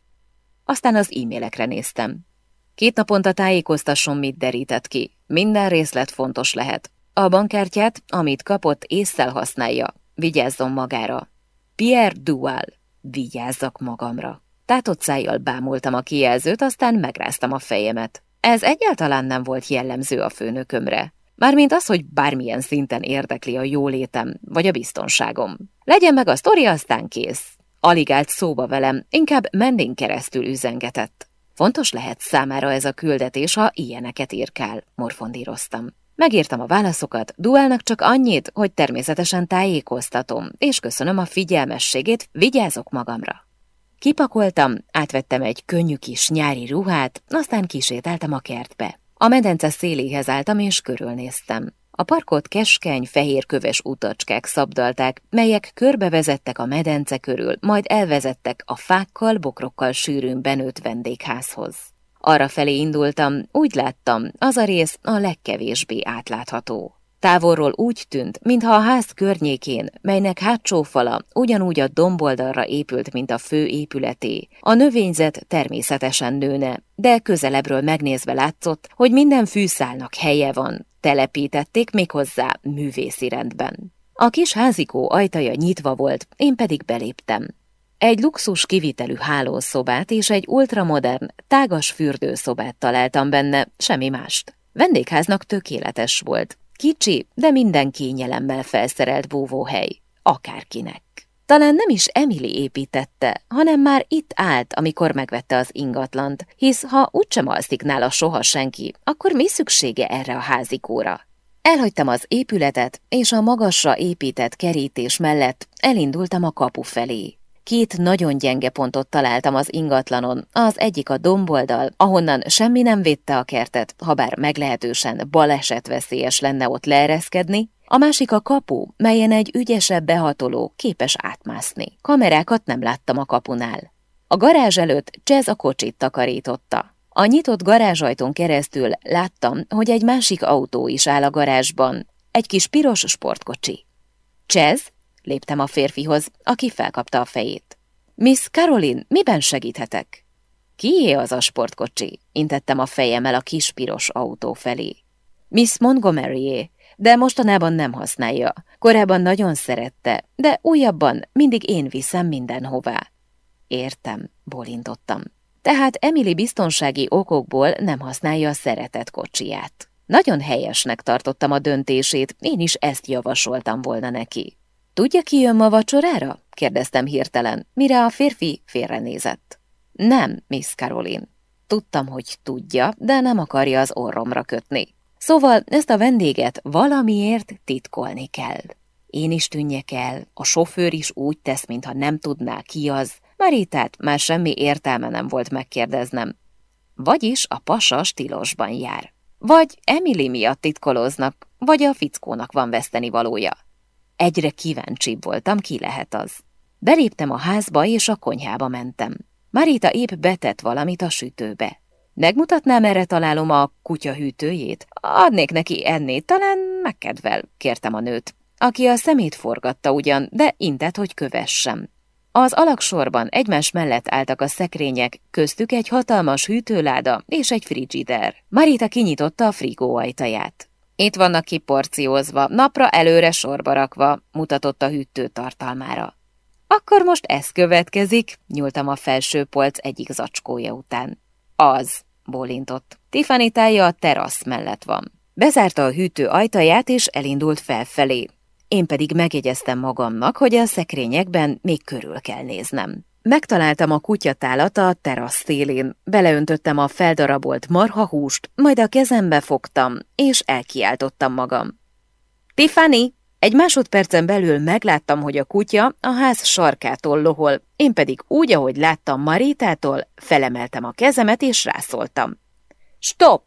Aztán az e-mailekre néztem. Két naponta tájékoztasson, mit derített ki. Minden részlet fontos lehet. A bankkártyát, amit kapott, észszel használja. Vigyázzon magára. Pierre Dual. Vigyázzak magamra. Tátott szájjal bámultam a kijelzőt, aztán megráztam a fejemet. Ez egyáltalán nem volt jellemző a főnökömre. Mármint az, hogy bármilyen szinten érdekli a jólétem, vagy a biztonságom. Legyen meg a sztori, aztán kész. Alig állt szóba velem, inkább mendén keresztül üzengetett. Fontos lehet számára ez a küldetés, ha ilyeneket írkál, morfondíroztam. Megírtam a válaszokat, duálnak csak annyit, hogy természetesen tájékoztatom, és köszönöm a figyelmességét, vigyázok magamra. Kipakoltam, átvettem egy könnyű kis nyári ruhát, aztán kisétáltam a kertbe. A medence széléhez álltam és körülnéztem. A parkot keskeny, fehérköves utacskák szabdalták, melyek körbevezettek a medence körül, majd elvezettek a fákkal, bokrokkal sűrűn benőtt vendégházhoz. Arra felé indultam, úgy láttam, az a rész a legkevésbé átlátható. Távolról úgy tűnt, mintha a ház környékén, melynek hátsó fala ugyanúgy a domboldalra épült, mint a fő épületé, a növényzet természetesen nőne, de közelebbről megnézve látszott, hogy minden fűszálnak helye van, telepítették méghozzá művészi rendben. A kis házikó ajtaja nyitva volt, én pedig beléptem. Egy luxus kivitelű hálószobát és egy ultramodern, tágas fürdőszobát találtam benne, semmi mást. Vendégháznak tökéletes volt. Kicsi, de minden kényelemmel felszerelt búvóhely. Akárkinek. Talán nem is Emily építette, hanem már itt állt, amikor megvette az ingatlant, hisz ha úgysem alszik nála soha senki, akkor mi szüksége erre a házikóra? Elhagytam az épületet, és a magasra épített kerítés mellett elindultam a kapu felé. Két nagyon gyenge pontot találtam az ingatlanon, az egyik a domboldal, ahonnan semmi nem védte a kertet, ha bár meglehetősen balesetveszélyes lenne ott leereszkedni, a másik a kapu, melyen egy ügyesebb behatoló képes átmászni. Kamerákat nem láttam a kapunál. A garázs előtt Csez a kocsit takarította. A nyitott garázsajtón keresztül láttam, hogy egy másik autó is áll a garázsban, egy kis piros sportkocsi. Csez? Léptem a férfihoz, aki felkapta a fejét. Miss Caroline, miben segíthetek? Kié az a sportkocsi? Intettem a fejemmel a kis piros autó felé. Miss Montgomeryé, de mostanában nem használja. Korábban nagyon szerette, de újabban mindig én viszem mindenhová. Értem, bolintottam. Tehát Emily biztonsági okokból nem használja a szeretett kocsiját. Nagyon helyesnek tartottam a döntését, én is ezt javasoltam volna neki. Tudja, ki jön ma vacsorára? kérdeztem hirtelen, mire a férfi félrenézett. Nem, Miss Caroline. Tudtam, hogy tudja, de nem akarja az orromra kötni. Szóval ezt a vendéget valamiért titkolni kell. Én is tűnjek el, a sofőr is úgy tesz, mintha nem tudná ki az. Maritát már semmi értelme nem volt megkérdeznem. Vagyis a pasa stílosban jár. Vagy Emily miatt titkolóznak, vagy a fickónak van veszteni valója. Egyre kíváncsibb voltam, ki lehet az. Beléptem a házba, és a konyhába mentem. Marita épp betett valamit a sütőbe. Megmutatnám, erre találom a kutya hűtőjét? Adnék neki enni, talán megkedvel, kértem a nőt, aki a szemét forgatta ugyan, de intett, hogy kövessem. Az alaksorban egymás mellett álltak a szekrények, köztük egy hatalmas hűtőláda és egy frigider. Marita kinyitotta a frigó ajtaját. Itt vannak kiporciózva, napra előre sorba rakva, mutatott a hűtő tartalmára. Akkor most ez következik, nyúltam a felső polc egyik zacskója után. Az, bólintott. Tiffany tája a terasz mellett van. Bezárta a hűtő ajtaját, és elindult felfelé. Én pedig megjegyeztem magamnak, hogy a szekrényekben még körül kell néznem. Megtaláltam a kutyatálat a terasz beleöntöttem a feldarabolt marhahúst, majd a kezembe fogtam, és elkiáltottam magam. Tiffany! Egy másodpercen belül megláttam, hogy a kutya a ház sarkától lohol, én pedig úgy, ahogy láttam Maritától, felemeltem a kezemet és rászóltam. Stop!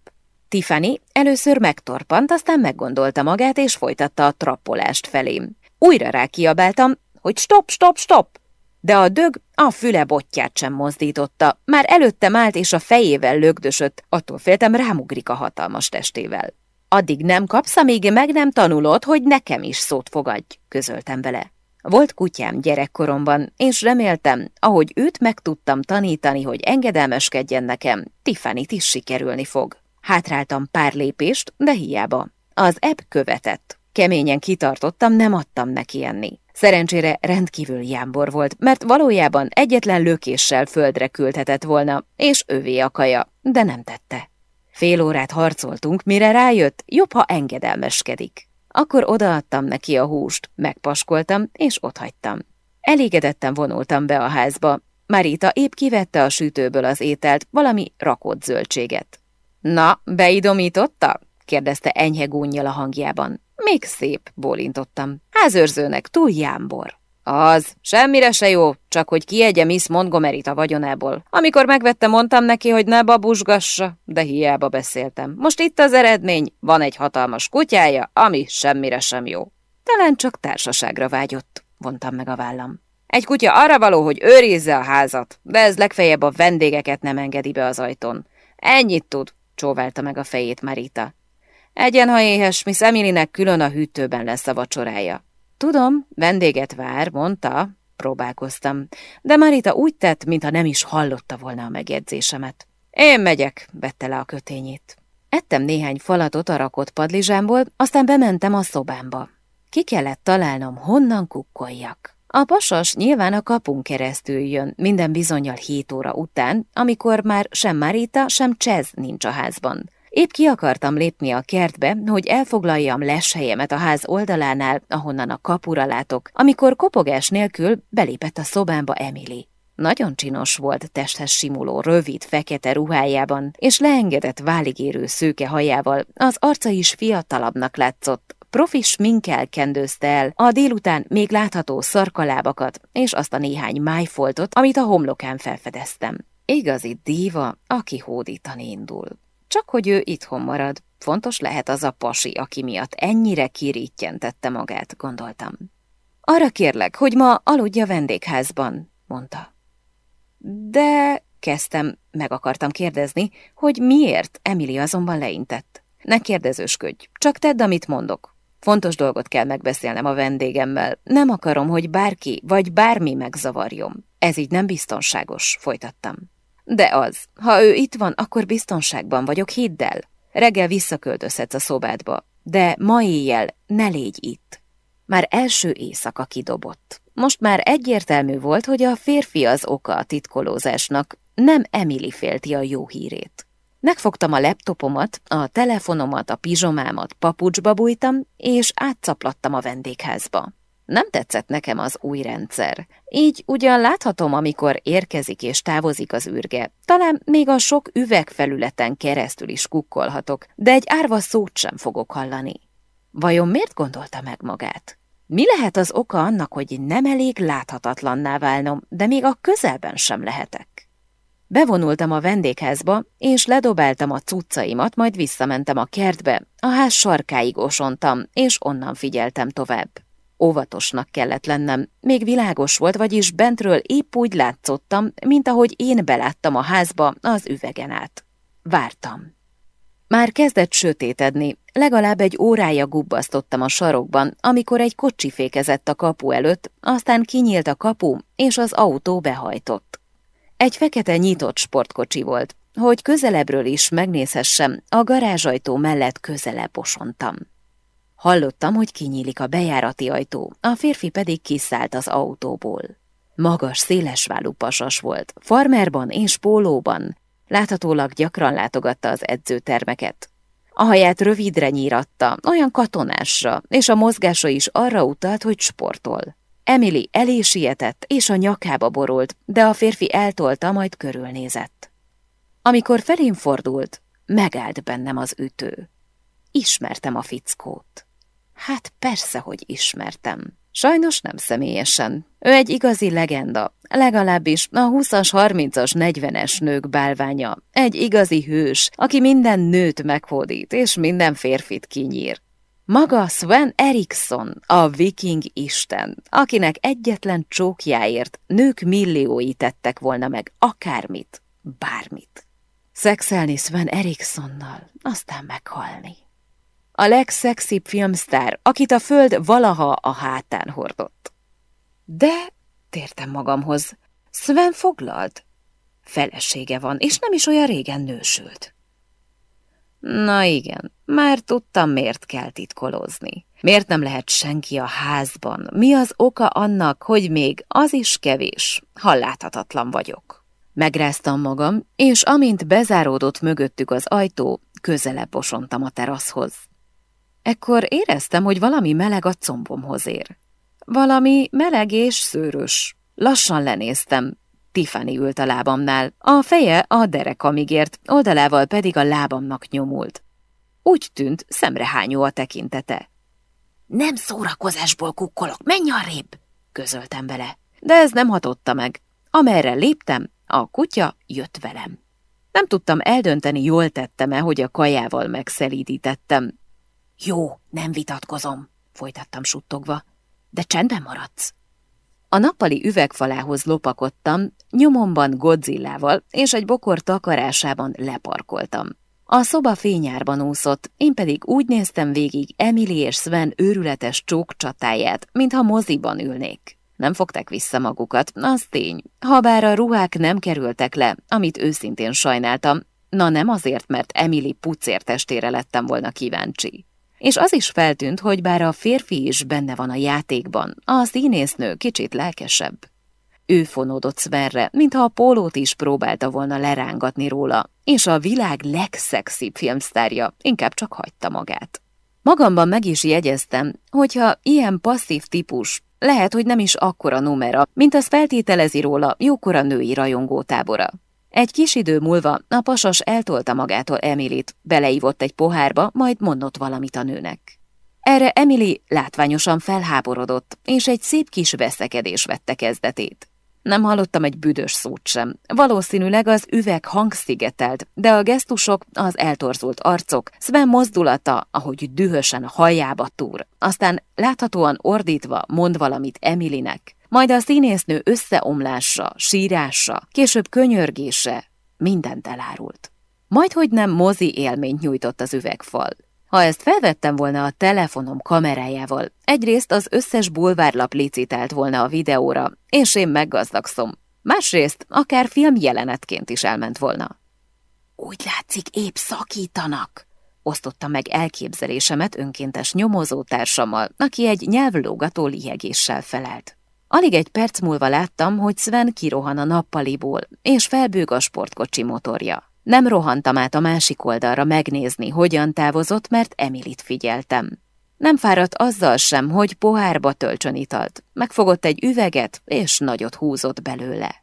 Tiffany először megtorpant, aztán meggondolta magát és folytatta a trappolást felém. Újra rákiabáltam, hogy stop, stop, stop! De a dög a füle botját sem mozdította, már előttem állt és a fejével lögdösött, attól féltem rámugrik a hatalmas testével. Addig nem kapsz, amíg meg nem tanulod, hogy nekem is szót fogadj, közöltem vele. Volt kutyám gyerekkoromban, és reméltem, ahogy őt meg tudtam tanítani, hogy engedelmeskedjen nekem, tiffany is sikerülni fog. Hátráltam pár lépést, de hiába. Az ebb követett. Keményen kitartottam, nem adtam neki enni. Szerencsére rendkívül jámbor volt, mert valójában egyetlen lökéssel földre küldhetett volna, és övé a kaja, de nem tette. Fél órát harcoltunk, mire rájött, jobb, ha engedelmeskedik. Akkor odaadtam neki a húst, megpaskoltam, és otthagytam. Elégedetten vonultam be a házba. Marita épp kivette a sütőből az ételt, valami rakott zöldséget. Na, beidomította? kérdezte enyhe gúnyjal a hangjában. Még szép, bólintottam. Házőrzőnek túl jámbor. Az, semmire se jó, csak hogy kiegye Miss montgomery a vagyonából. Amikor megvette, mondtam neki, hogy ne babusgassa, de hiába beszéltem. Most itt az eredmény, van egy hatalmas kutyája, ami semmire sem jó. Talán csak társaságra vágyott, vontam meg a vállam. Egy kutya arra való, hogy őrizze a házat, de ez legfeljebb a vendégeket nem engedi be az ajtón. Ennyit tud, csóválta meg a fejét Marita. Egyen, ha éhes, Miss Emilynek külön a hűtőben lesz a vacsorája. Tudom, vendéget vár, mondta, próbálkoztam, de Marita úgy tett, mintha nem is hallotta volna a megjegyzésemet. Én megyek, vette le a kötényét. Ettem néhány falatot a rakott padlizsámból, aztán bementem a szobámba. Ki kellett találnom, honnan kukkoljak. A pasas nyilván a kapun keresztül jön, minden bizonyal hét óra után, amikor már sem Marita, sem Csez nincs a házban. Épp ki akartam lépni a kertbe, hogy elfoglaljam leshelyemet a ház oldalánál, ahonnan a kapura látok, amikor kopogás nélkül belépett a szobámba Emily. Nagyon csinos volt testhez simuló, rövid, fekete ruhájában, és leengedett váligérő szőke hajával, az arca is fiatalabbnak látszott, profi sminkel kendőzte el a délután még látható szarkalábakat, és azt a néhány májfoltot, amit a homlokán felfedeztem. Igazi díva, aki hódítani indul. Csak hogy ő itthon marad, fontos lehet az a pasi, aki miatt ennyire kirítjentette magát, gondoltam. Arra kérlek, hogy ma aludja vendégházban, mondta. De kezdtem, meg akartam kérdezni, hogy miért, Emily azonban leintett. Ne kérdezősködj, csak tedd, amit mondok. Fontos dolgot kell megbeszélnem a vendégemmel. Nem akarom, hogy bárki vagy bármi megzavarjon. Ez így nem biztonságos, folytattam. De az, ha ő itt van, akkor biztonságban vagyok, hidd el. Reggel visszaköltözhetsz a szobádba, de ma éjjel ne légy itt. Már első éjszaka kidobott. Most már egyértelmű volt, hogy a férfi az oka a titkolózásnak, nem Emily félti a jó hírét. Megfogtam a laptopomat, a telefonomat, a pizsomámat, papucsba bújtam, és átszaplattam a vendégházba. Nem tetszett nekem az új rendszer. Így ugyan láthatom, amikor érkezik és távozik az űrge. Talán még a sok üvegfelületen keresztül is kukkolhatok, de egy árva szót sem fogok hallani. Vajon miért gondolta meg magát? Mi lehet az oka annak, hogy nem elég láthatatlanná válnom, de még a közelben sem lehetek? Bevonultam a vendégházba, és ledobáltam a cuccaimat, majd visszamentem a kertbe, a ház sarkáig osontam, és onnan figyeltem tovább. Óvatosnak kellett lennem, még világos volt, vagyis bentről épp úgy látszottam, mint ahogy én beláttam a házba az üvegen át. Vártam. Már kezdett sötétedni, legalább egy órája gubbasztottam a sarokban, amikor egy kocsi fékezett a kapu előtt, aztán kinyílt a kapu, és az autó behajtott. Egy fekete nyitott sportkocsi volt, hogy közelebbről is megnézhessem, a garázsajtó mellett közelebb osontam. Hallottam, hogy kinyílik a bejárati ajtó, a férfi pedig kiszállt az autóból. Magas, szélesválú pasas volt, farmerban és pólóban, láthatólag gyakran látogatta az edzőtermeket. A haját rövidre nyíratta, olyan katonásra, és a mozgása is arra utalt, hogy sportol. Emily elé sietett, és a nyakába borult, de a férfi eltolta, majd körülnézett. Amikor felén fordult, megállt bennem az ütő. Ismertem a fickót. Hát persze, hogy ismertem. Sajnos nem személyesen. Ő egy igazi legenda, legalábbis a 20-as, 30-as, 40-es nők bálványa. Egy igazi hős, aki minden nőt meghódít, és minden férfit kinyír. Maga Sven Eriksson, a viking isten, akinek egyetlen csókjáért nők milliói tettek volna meg akármit, bármit. Szexelni Sven Erikssonnal, aztán meghalni. A legszexibb filmsztár, akit a föld valaha a hátán hordott. De, tértem magamhoz, Sven foglalt. Felesége van, és nem is olyan régen nősült. Na igen, már tudtam, miért kell titkolózni. Miért nem lehet senki a házban? Mi az oka annak, hogy még az is kevés, ha láthatatlan vagyok? Megráztam magam, és amint bezáródott mögöttük az ajtó, közelebb osontam a teraszhoz. Ekkor éreztem, hogy valami meleg a combomhoz ér. Valami meleg és szőrös. Lassan lenéztem, Tiffany ült a lábamnál, a feje a derekamig ért, oldalával pedig a lábamnak nyomult. Úgy tűnt, szemrehányó a tekintete. Nem szórakozásból kukkolok, menj arrébb, közöltem vele. De ez nem hatotta meg. Amerre léptem, a kutya jött velem. Nem tudtam eldönteni, jól tettem-e, hogy a kajával megszelítítettem. Jó, nem vitatkozom, folytattam suttogva, de csendben maradsz. A nappali üvegfalához lopakodtam, nyomomban Godzillával, és egy bokor takarásában leparkoltam. A szoba fényárban úszott, én pedig úgy néztem végig Emily és Sven őrületes csók csatáját, mintha moziban ülnék. Nem fogták vissza magukat, az tény. Habár a ruhák nem kerültek le, amit őszintén sajnáltam, na nem azért, mert Emily pucértestére lettem volna kíváncsi. És az is feltűnt, hogy bár a férfi is benne van a játékban, a színésznő kicsit lelkesebb. Ő fonódott Svenre, mintha a pólót is próbálta volna lerángatni róla, és a világ legszexibb filmsztárja inkább csak hagyta magát. Magamban meg is jegyeztem, hogyha ilyen passzív típus, lehet, hogy nem is akkora numera, mint az feltételezi róla jókora női rajongótábora. Egy kis idő múlva a pasas eltolta magától Emilit, beleívott egy pohárba, majd mondott valamit a nőnek. Erre Emily látványosan felháborodott, és egy szép kis veszekedés vette kezdetét. Nem hallottam egy büdös szót sem. Valószínűleg az üveg hangszigetelt, de a gesztusok, az eltorzult arcok, Sven mozdulata, ahogy dühösen hajába túr, aztán láthatóan ordítva mond valamit Emilynek, majd a színésznő összeomlása, sírása, később könyörgése, mindent elárult. Majd hogy nem mozi élményt nyújtott az üvegfal. Ha ezt felvettem volna a telefonom kamerájával, egyrészt az összes bulvárlap licitált volna a videóra, és én meggazdagszom. Másrészt akár film jelenetként is elment volna. Úgy látszik, épp szakítanak, osztotta meg elképzelésemet önkéntes nyomozótársammal, aki egy nyelvlógató lihegéssel felelt. Alig egy perc múlva láttam, hogy Sven kirohan a nappaliból, és felbőg a sportkocsi motorja. Nem rohantam át a másik oldalra megnézni, hogyan távozott, mert Emilit figyeltem. Nem fáradt azzal sem, hogy pohárba töltsön italt. Megfogott egy üveget, és nagyot húzott belőle.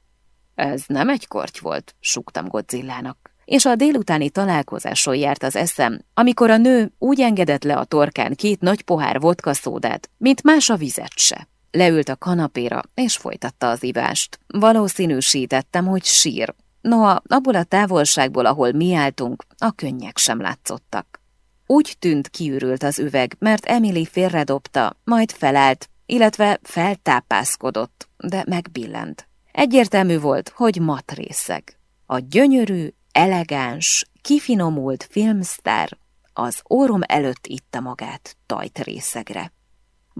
Ez nem egy korty volt, suktam Godzillának. És a délutáni találkozáson járt az eszem, amikor a nő úgy engedett le a torkán két nagy pohár vodka szódát, mint más a vizet se. Leült a kanapéra, és folytatta az ivást. Valószínűsítettem, hogy sír, Noha abból a távolságból, ahol mi álltunk, a könnyek sem látszottak. Úgy tűnt kiürült az üveg, mert Emily félredobta, majd felállt, illetve feltápászkodott, de megbillent. Egyértelmű volt, hogy matrészeg. A gyönyörű, elegáns, kifinomult filmsztár az órom előtt itta magát tajtrészegre.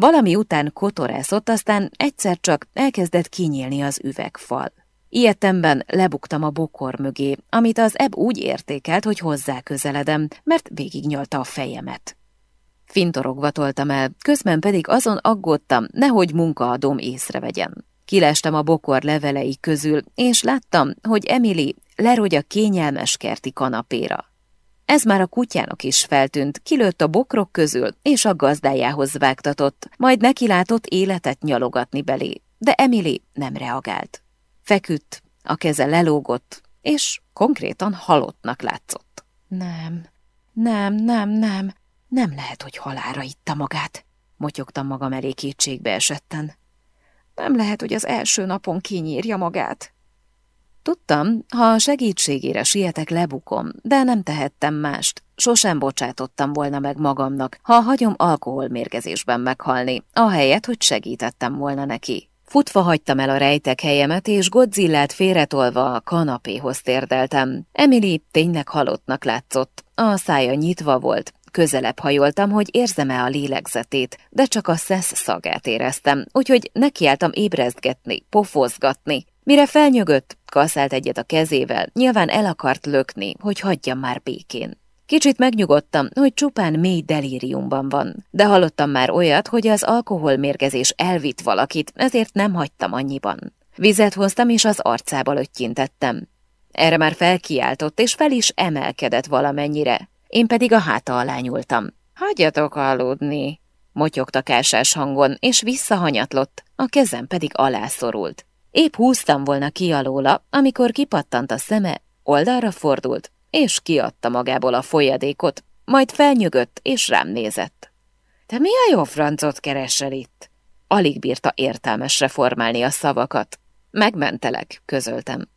Valami után kotorászott, aztán egyszer csak elkezdett kinyílni az üvegfal. Ilyetemben lebuktam a bokor mögé, amit az ebb úgy értékelt, hogy hozzá közeledem, mert végignyalta a fejemet. Fintorogva toltam el, közben pedig azon aggódtam, nehogy munkaadóm észrevegyen. Kilestem a bokor levelei közül, és láttam, hogy Emily lerogy a kényelmes kerti kanapéra. Ez már a kutyának is feltűnt, kilőtt a bokrok közül, és a gazdájához vágtatott, majd nekilátott életet nyalogatni belé, de Emily nem reagált. Feküdt, a keze lelógott, és konkrétan halottnak látszott. Nem, nem, nem, nem, nem lehet, hogy halára itta magát, motyogtam magam elé kétségbe esetten. Nem lehet, hogy az első napon kinyírja magát. Tudtam, ha segítségére sietek, lebukom, de nem tehettem mást. Sosem bocsátottam volna meg magamnak, ha hagyom alkoholmérgezésben meghalni, ahelyett, hogy segítettem volna neki. Futva hagytam el a rejtek helyemet, és Godzillát félretolva a kanapéhoz térdeltem. Emily tényleg halottnak látszott. A szája nyitva volt. Közelebb hajoltam, hogy érzem-e a lélegzetét, de csak a szesz szagát éreztem, úgyhogy nekiálltam ébrezgetni, pofozgatni. Mire felnyögött, kaszált egyet a kezével, nyilván el akart lökni, hogy hagyjam már békén. Kicsit megnyugodtam, hogy csupán mély delíriumban van, de hallottam már olyat, hogy az alkoholmérgezés elvitt valakit, ezért nem hagytam annyiban. Vizet hoztam, és az arcába löttyintettem. Erre már felkiáltott, és fel is emelkedett valamennyire. Én pedig a háta alá nyúltam. Hagyjatok aludni, motyogta kásás hangon, és visszahanyatlott, a kezem pedig alászorult. Épp húztam volna ki alóla, amikor kipattant a szeme, oldalra fordult, és kiadta magából a folyadékot, majd felnyögött és rám nézett. Te mi a jó francot keresel itt? Alig bírta értelmesre formálni a szavakat. Megmentelek, közöltem.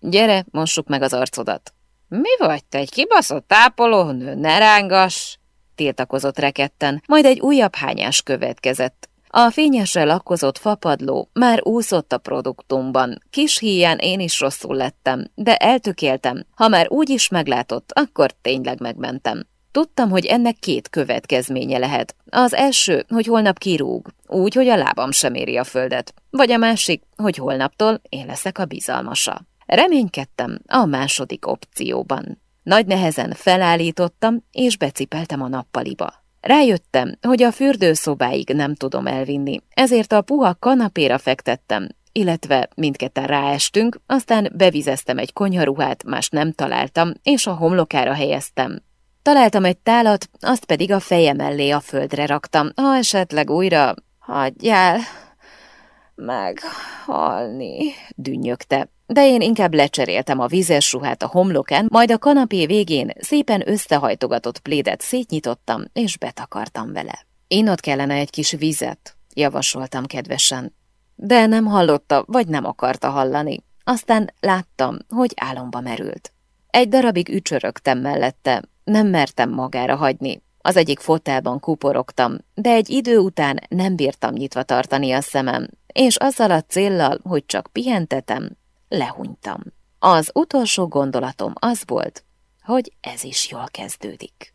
Gyere, mossuk meg az arcodat. Mi vagy te, egy kibaszott tápolónő, ne rángass! tiltakozott reketten, majd egy újabb hányás következett. A fényesre lakkozott fapadló már úszott a produktumban, kis híján én is rosszul lettem, de eltökéltem, ha már úgy is meglátott, akkor tényleg megmentem. Tudtam, hogy ennek két következménye lehet. Az első, hogy holnap kirúg, úgy, hogy a lábam sem éri a földet. Vagy a másik, hogy holnaptól én leszek a bizalmasa. Reménykedtem a második opcióban. Nagy nehezen felállítottam, és becipeltem a nappaliba. Rájöttem, hogy a fürdőszobáig nem tudom elvinni, ezért a puha kanapéra fektettem, illetve mindketten ráestünk, aztán bevizeztem egy konyharuhát, más nem találtam, és a homlokára helyeztem. Találtam egy tálat, azt pedig a feje mellé a földre raktam, ha esetleg újra hagyjál meghalni, dünnyögte. De én inkább lecseréltem a vízes ruhát a homlokán, majd a kanapé végén szépen összehajtogatott plédet szétnyitottam, és betakartam vele. Innot kellene egy kis vizet, javasoltam kedvesen. De nem hallotta, vagy nem akarta hallani. Aztán láttam, hogy álomba merült. Egy darabig ücsörögtem mellette, nem mertem magára hagyni. Az egyik fotelban kuporogtam, de egy idő után nem bírtam nyitva tartani a szemem, és azzal a céllal, hogy csak pihentetem, lehunytam. Az utolsó gondolatom az volt, hogy ez is jól kezdődik.